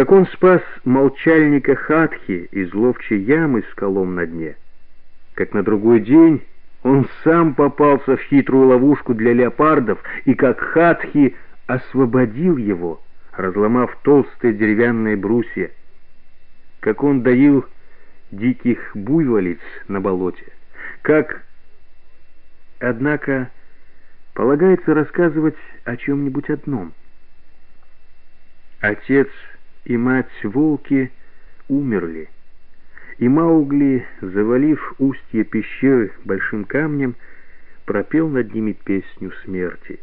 как он спас молчальника Хатхи из ловчей ямы с колом на дне, как на другой день он сам попался в хитрую ловушку для леопардов, и как Хатхи освободил его, разломав толстые деревянные брусья, как он доил диких буйволиц на болоте, как... Однако полагается рассказывать о чем-нибудь одном. Отец и мать волки умерли, и Маугли, завалив устье пещеры большим камнем, пропел над ними песню смерти.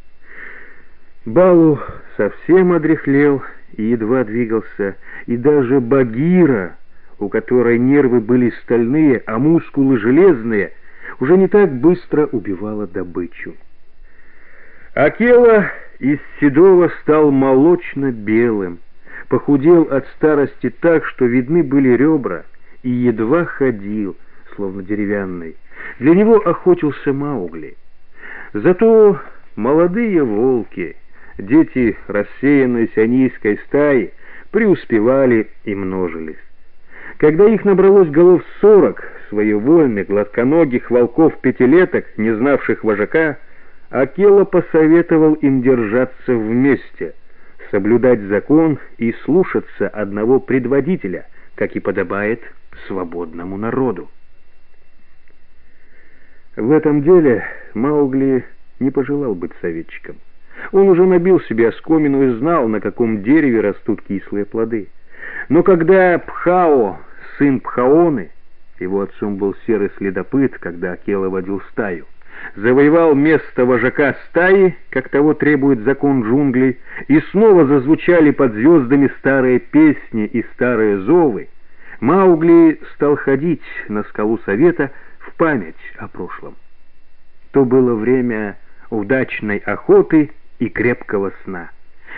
Балу совсем одряхлел и едва двигался, и даже Багира, у которой нервы были стальные, а мускулы железные, уже не так быстро убивала добычу. Акела из седого стал молочно-белым, похудел от старости так, что видны были ребра, и едва ходил, словно деревянный. Для него охотился Маугли. Зато молодые волки, дети рассеянной сионийской стаи, преуспевали и множились. Когда их набралось голов сорок, своевольных, гладконогих волков-пятилеток, не знавших вожака, Акела посоветовал им держаться вместе, соблюдать закон и слушаться одного предводителя, как и подобает свободному народу. В этом деле Маугли не пожелал быть советчиком. Он уже набил себе оскомину и знал, на каком дереве растут кислые плоды. Но когда Пхао, сын Пхаоны, его отцом был серый следопыт, когда Акела водил стаю, завоевал место вожака стаи, как того требует закон джунглей, и снова зазвучали под звездами старые песни и старые зовы, Маугли стал ходить на скалу совета в память о прошлом. То было время удачной охоты и крепкого сна.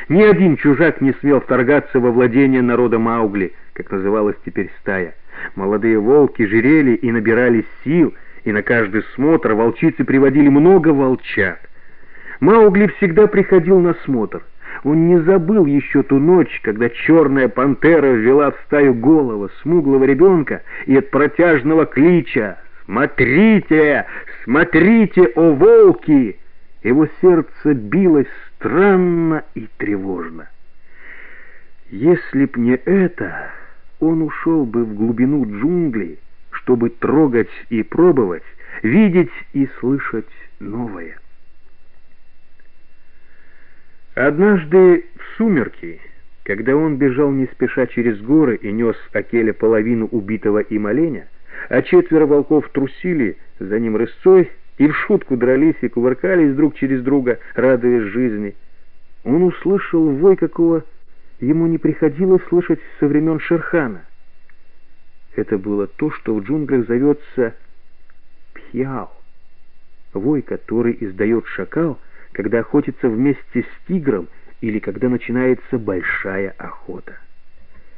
Ни один чужак не смел вторгаться во владение народа Маугли, как называлась теперь стая. Молодые волки жирели и набирали сил, и на каждый смотр волчицы приводили много волчат. Маугли всегда приходил на смотр. Он не забыл еще ту ночь, когда черная пантера ввела в стаю голого, смуглого ребенка, и от протяжного клича «Смотрите! Смотрите, о волки!» Его сердце билось странно и тревожно. Если б не это, он ушел бы в глубину джунглей, чтобы трогать и пробовать, видеть и слышать новое. Однажды в сумерки, когда он бежал не спеша через горы и нес Акеле половину убитого им оленя, а четверо волков трусили за ним рысцой и в шутку дрались и кувыркались друг через друга, радуясь жизни, он услышал вой, какого ему не приходилось слышать со времен Шерхана. Это было то, что в джунглях зовется пхяо, вой, который издает шакал, когда охотится вместе с тигром или когда начинается большая охота.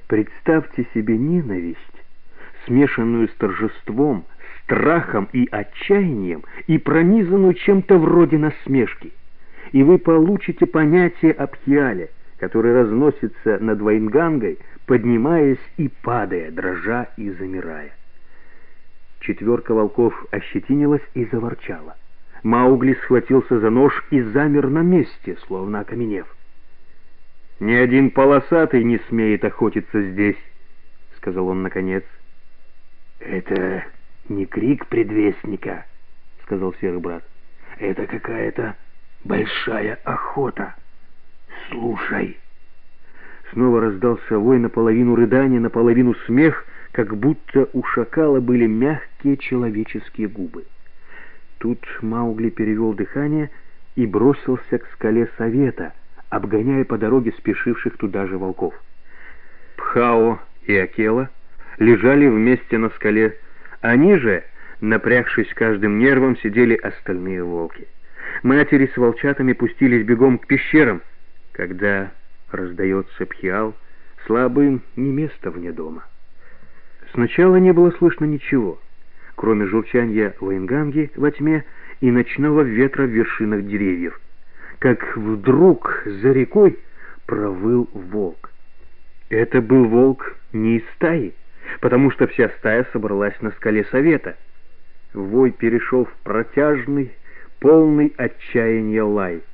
Представьте себе ненависть, смешанную с торжеством, страхом и отчаянием, и пронизанную чем-то вроде насмешки. И вы получите понятие о пхиале, который разносится над Вайнгангой, поднимаясь и падая, дрожа и замирая. Четверка волков ощетинилась и заворчала. Маугли схватился за нож и замер на месте, словно окаменев. «Ни один полосатый не смеет охотиться здесь», — сказал он наконец. «Это не крик предвестника», — сказал серый брат. «Это какая-то большая охота. Слушай». Снова раздался вой наполовину рыдания, наполовину смех, как будто у шакала были мягкие человеческие губы. Тут Маугли перевел дыхание и бросился к скале совета, обгоняя по дороге спешивших туда же волков. Пхао и Акела лежали вместе на скале, они же, напрягшись каждым нервом, сидели остальные волки. Матери с волчатами пустились бегом к пещерам. Когда раздается пхиал, слабым не место вне дома. Сначала не было слышно ничего — кроме журчания ваенганги во тьме и ночного ветра в вершинах деревьев. Как вдруг за рекой провыл волк. Это был волк не из стаи, потому что вся стая собралась на скале совета. Вой перешел в протяжный, полный отчаяния лай —